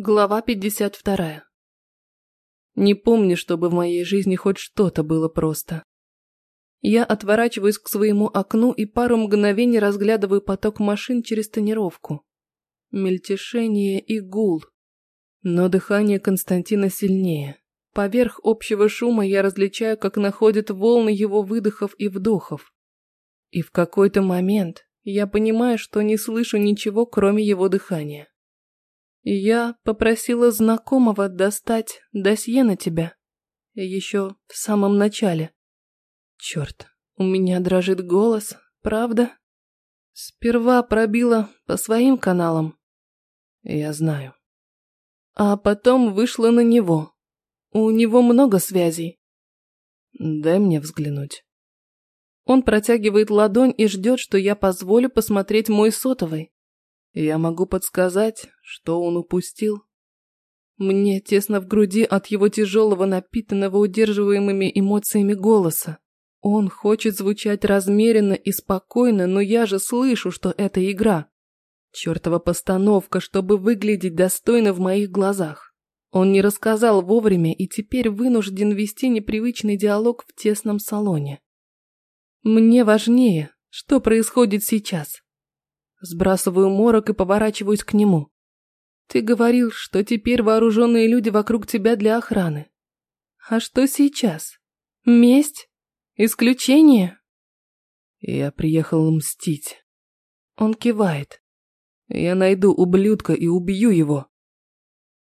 Глава 52. Не помню, чтобы в моей жизни хоть что-то было просто. Я отворачиваюсь к своему окну и пару мгновений разглядываю поток машин через тонировку. Мельтешение и гул. Но дыхание Константина сильнее. Поверх общего шума я различаю, как находят волны его выдохов и вдохов. И в какой-то момент я понимаю, что не слышу ничего, кроме его дыхания. Я попросила знакомого достать досье на тебя. Еще в самом начале. Черт, у меня дрожит голос, правда? Сперва пробила по своим каналам. Я знаю. А потом вышла на него. У него много связей. Дай мне взглянуть. Он протягивает ладонь и ждет, что я позволю посмотреть мой сотовый. Я могу подсказать, что он упустил. Мне тесно в груди от его тяжелого, напитанного удерживаемыми эмоциями голоса. Он хочет звучать размеренно и спокойно, но я же слышу, что это игра. Чертова постановка, чтобы выглядеть достойно в моих глазах. Он не рассказал вовремя и теперь вынужден вести непривычный диалог в тесном салоне. Мне важнее, что происходит сейчас. Сбрасываю морок и поворачиваюсь к нему. Ты говорил, что теперь вооруженные люди вокруг тебя для охраны. А что сейчас? Месть? Исключение? Я приехал мстить. Он кивает. Я найду ублюдка и убью его.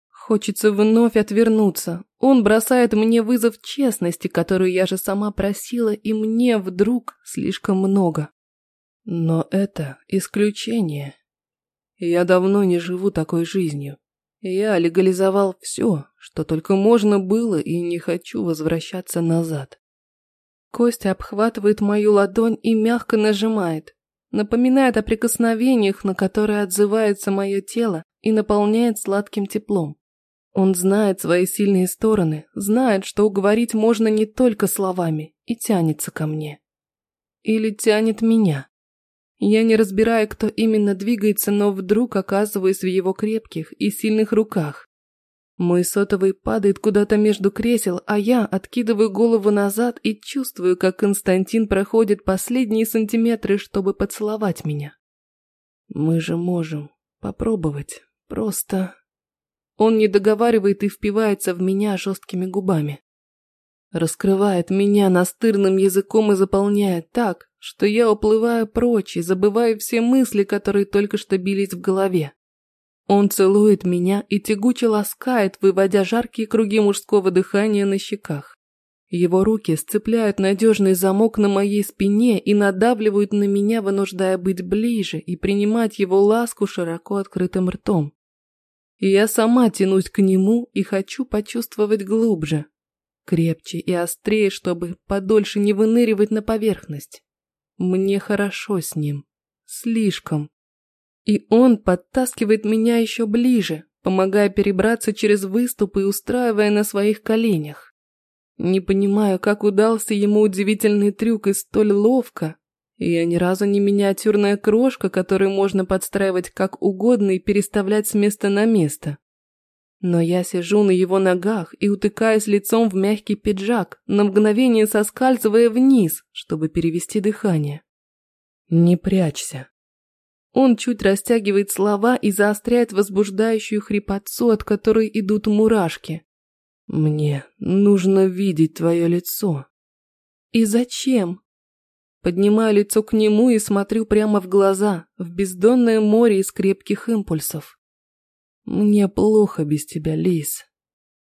Хочется вновь отвернуться. Он бросает мне вызов честности, которую я же сама просила, и мне вдруг слишком много. Но это исключение. Я давно не живу такой жизнью. Я легализовал все, что только можно было, и не хочу возвращаться назад. Костя обхватывает мою ладонь и мягко нажимает. Напоминает о прикосновениях, на которые отзывается мое тело и наполняет сладким теплом. Он знает свои сильные стороны, знает, что уговорить можно не только словами, и тянется ко мне. Или тянет меня. Я не разбираю, кто именно двигается, но вдруг оказываюсь в его крепких и сильных руках. Мой сотовый падает куда-то между кресел, а я откидываю голову назад и чувствую, как Константин проходит последние сантиметры, чтобы поцеловать меня. Мы же можем попробовать, просто... Он не договаривает и впивается в меня жесткими губами. Раскрывает меня настырным языком и заполняет так, что я уплываю прочь и забываю все мысли, которые только что бились в голове. Он целует меня и тягуче ласкает, выводя жаркие круги мужского дыхания на щеках. Его руки сцепляют надежный замок на моей спине и надавливают на меня, вынуждая быть ближе и принимать его ласку широко открытым ртом. И я сама тянусь к нему и хочу почувствовать глубже, крепче и острее, чтобы подольше не выныривать на поверхность. Мне хорошо с ним. Слишком. И он подтаскивает меня еще ближе, помогая перебраться через выступ и устраивая на своих коленях. Не понимаю, как удался ему удивительный трюк и столь ловко. Я ни разу не миниатюрная крошка, которую можно подстраивать как угодно и переставлять с места на место. Но я сижу на его ногах и утыкаюсь лицом в мягкий пиджак, на мгновение соскальзывая вниз, чтобы перевести дыхание. Не прячься. Он чуть растягивает слова и заостряет возбуждающую хрипотцу, от которой идут мурашки. Мне нужно видеть твое лицо. И зачем? Поднимаю лицо к нему и смотрю прямо в глаза, в бездонное море из крепких импульсов. Мне плохо без тебя, Лис.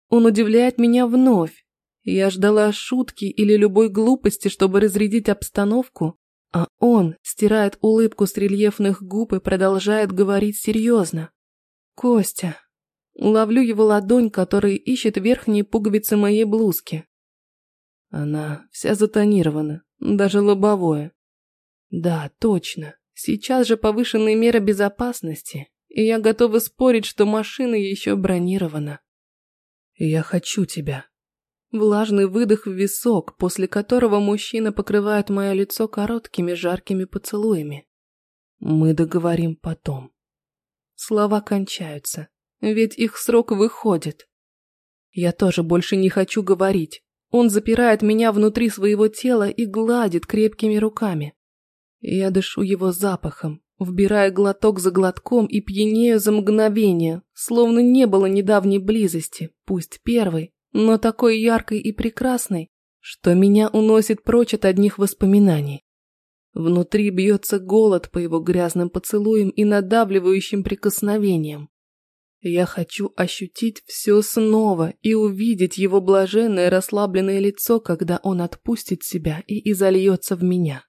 Он удивляет меня вновь. Я ждала шутки или любой глупости, чтобы разрядить обстановку, а он стирает улыбку с рельефных губ и продолжает говорить серьезно. Костя. Ловлю его ладонь, которая ищет верхние пуговицы моей блузки. Она вся затонирована, даже лобовое. Да, точно. Сейчас же повышенные меры безопасности, и я готова спорить, что машина еще бронирована. Я хочу тебя. Влажный выдох в висок, после которого мужчина покрывает мое лицо короткими жаркими поцелуями. Мы договорим потом. Слова кончаются. ведь их срок выходит. Я тоже больше не хочу говорить. Он запирает меня внутри своего тела и гладит крепкими руками. Я дышу его запахом, вбирая глоток за глотком и пьянею за мгновение, словно не было недавней близости, пусть первой, но такой яркой и прекрасной, что меня уносит прочь от одних воспоминаний. Внутри бьется голод по его грязным поцелуям и надавливающим прикосновениям. Я хочу ощутить все снова и увидеть его блаженное расслабленное лицо, когда он отпустит себя и изольется в меня.